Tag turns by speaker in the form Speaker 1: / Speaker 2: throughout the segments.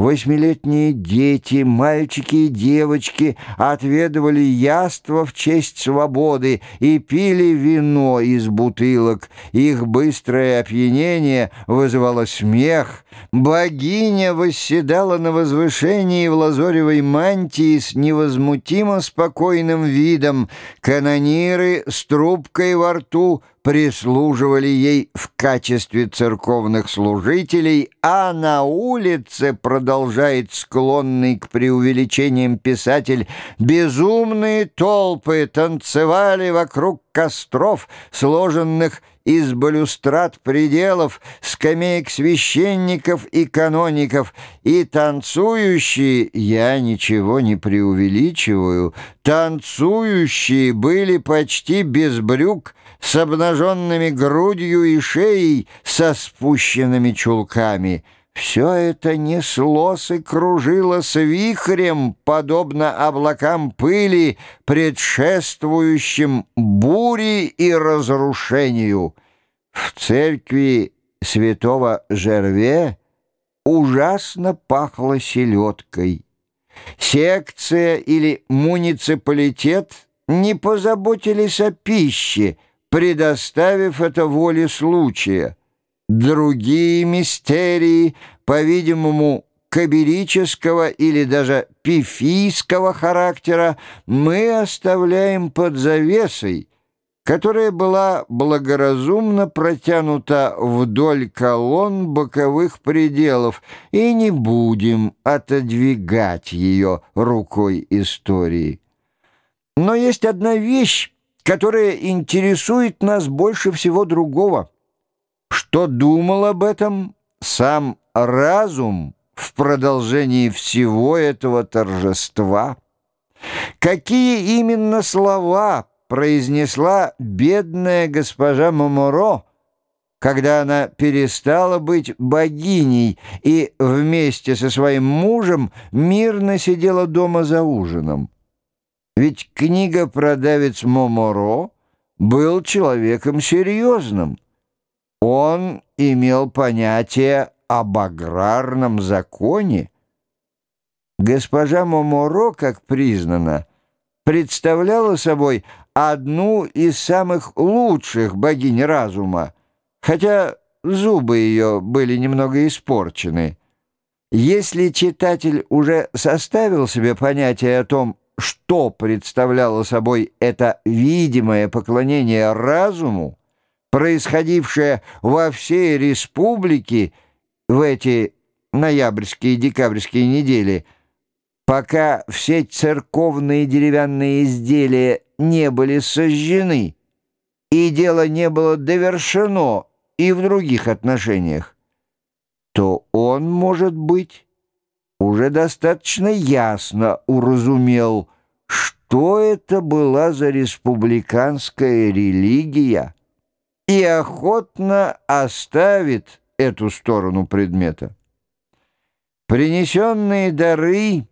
Speaker 1: Восьмилетние дети, мальчики и девочки отведывали яство в честь свободы и пили вино из бутылок. Их быстрое опьянение вызывало смех. Богиня восседала на возвышении в лазоревой мантии с невозмутимо спокойным видом. Канониры с трубкой во рту прислуживали ей в качестве церковных служителей, а на улице, продолжает склонный к преувеличениям писатель, безумные толпы танцевали вокруг костров, сложенных из балюстрат пределов, скамеек священников и каноников, и танцующие, я ничего не преувеличиваю, танцующие были почти без брюк, с обнаженными грудью и шеей, со спущенными чулками. Все это неслось и кружило с вихрем, подобно облакам пыли, предшествующим буре и разрушению. В церкви святого Жерве ужасно пахло селедкой. Секция или муниципалитет не позаботились о пище — предоставив это воле случая. Другие мистерии, по-видимому, каберического или даже пифийского характера мы оставляем под завесой, которая была благоразумно протянута вдоль колонн боковых пределов, и не будем отодвигать ее рукой истории. Но есть одна вещь, которая интересует нас больше всего другого. Что думал об этом сам разум в продолжении всего этого торжества? Какие именно слова произнесла бедная госпожа Моморо, когда она перестала быть богиней и вместе со своим мужем мирно сидела дома за ужином? Ведь книга-продавец Моморо был человеком серьезным. Он имел понятие об аграрном законе. Госпожа Моморо, как признано, представляла собой одну из самых лучших богинь разума, хотя зубы ее были немного испорчены. Если читатель уже составил себе понятие о том, что представляло собой это видимое поклонение разуму, происходившее во всей республике в эти ноябрьские и декабрьские недели, пока все церковные деревянные изделия не были сожжены, и дело не было довершено и в других отношениях, то он, может быть, уже достаточно ясно уразумел, что это была за республиканская религия, и охотно оставит эту сторону предмета. Принесенные дары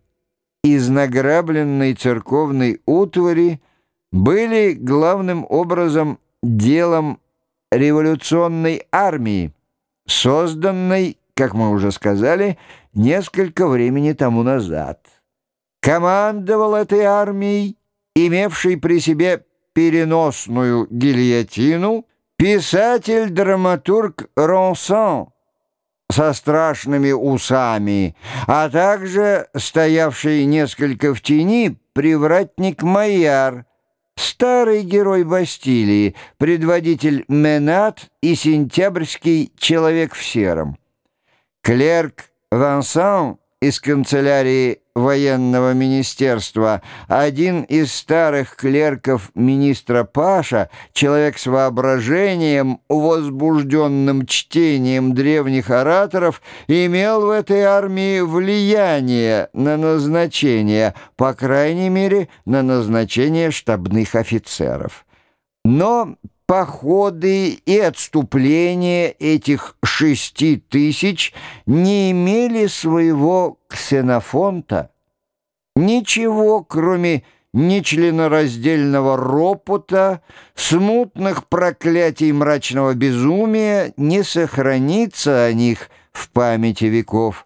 Speaker 1: из награбленной церковной утвари были главным образом делом революционной армии, созданной, как мы уже сказали, несколько времени тому назад. Командовал этой армией, имевший при себе переносную гильотину, писатель-драматург Ронсан со страшными усами, а также стоявший несколько в тени привратник Майяр, старый герой Бастилии, предводитель Менат и сентябрьский человек в сером. Клерк Вансан из канцелярии военного министерства, один из старых клерков министра Паша, человек с воображением, возбужденным чтением древних ораторов, имел в этой армии влияние на назначение, по крайней мере, на назначение штабных офицеров. Но походы и отступления этих шести тысяч не имели своего ксенофонта. Ничего, кроме нечленораздельного ропота, смутных проклятий мрачного безумия, не сохранится о них в памяти веков.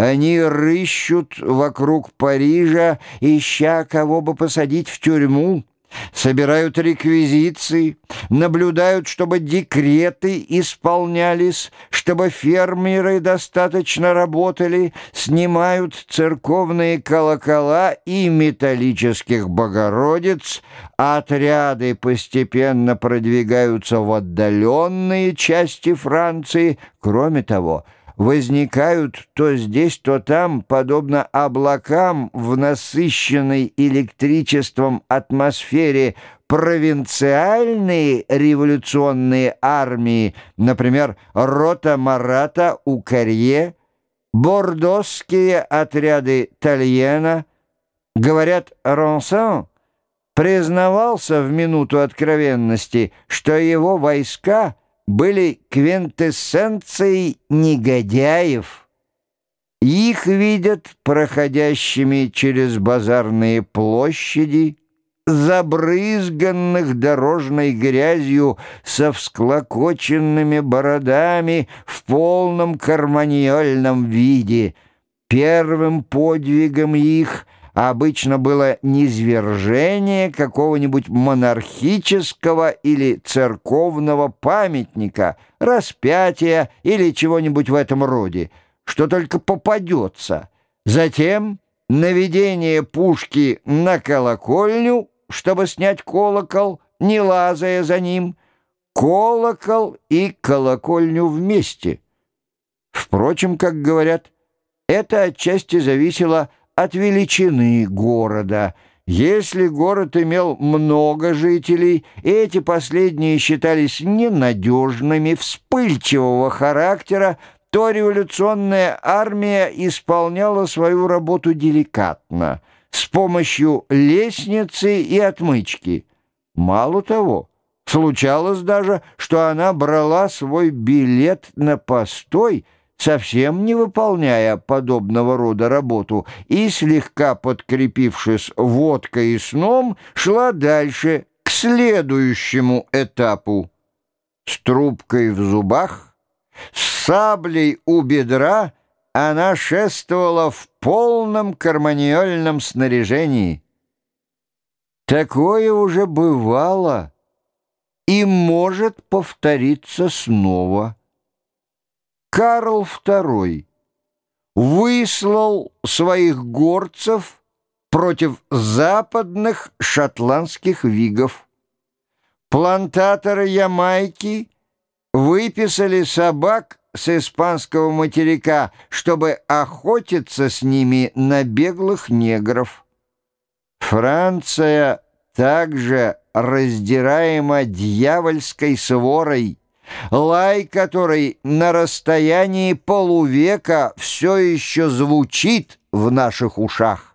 Speaker 1: Они рыщут вокруг Парижа, ища кого бы посадить в тюрьму, собирают реквизиции, наблюдают, чтобы декреты исполнялись, чтобы фермеры достаточно работали, снимают церковные колокола и металлических богородиц, отряды постепенно продвигаются в отдаленные части Франции. Кроме того, возникают то здесь, то там, подобно облакам в насыщенной электричеством атмосфере провинциальные революционные армии, например, рота Марата у Карье, бордосские отряды Тальена. Говорят, Ронсан признавался в минуту откровенности, что его войска — были квинтэссенцией негодяев. Их видят проходящими через базарные площади, забрызганных дорожной грязью со всклокоченными бородами в полном карманьольном виде. Первым подвигом их — обычно было низвержение какого-нибудь монархического или церковного памятника, распятия или чего-нибудь в этом роде, что только попадется. Затем наведение пушки на колокольню, чтобы снять колокол, не лазая за ним, колокол и колокольню вместе. Впрочем, как говорят, это отчасти зависело от от величины города. Если город имел много жителей, эти последние считались ненадежными, вспыльчивого характера, то революционная армия исполняла свою работу деликатно, с помощью лестницы и отмычки. Мало того, случалось даже, что она брала свой билет на постой – совсем не выполняя подобного рода работу, и, слегка подкрепившись водкой и сном, шла дальше, к следующему этапу. С трубкой в зубах, с саблей у бедра она шествовала в полном карманиольном снаряжении. Такое уже бывало и может повториться снова. Карл II выслал своих горцев против западных шотландских вигов. Плантаторы Ямайки выписали собак с испанского материка, чтобы охотиться с ними на беглых негров. Франция также раздираема дьявольской сворой, лай который на расстоянии полувека все еще звучит в наших ушах.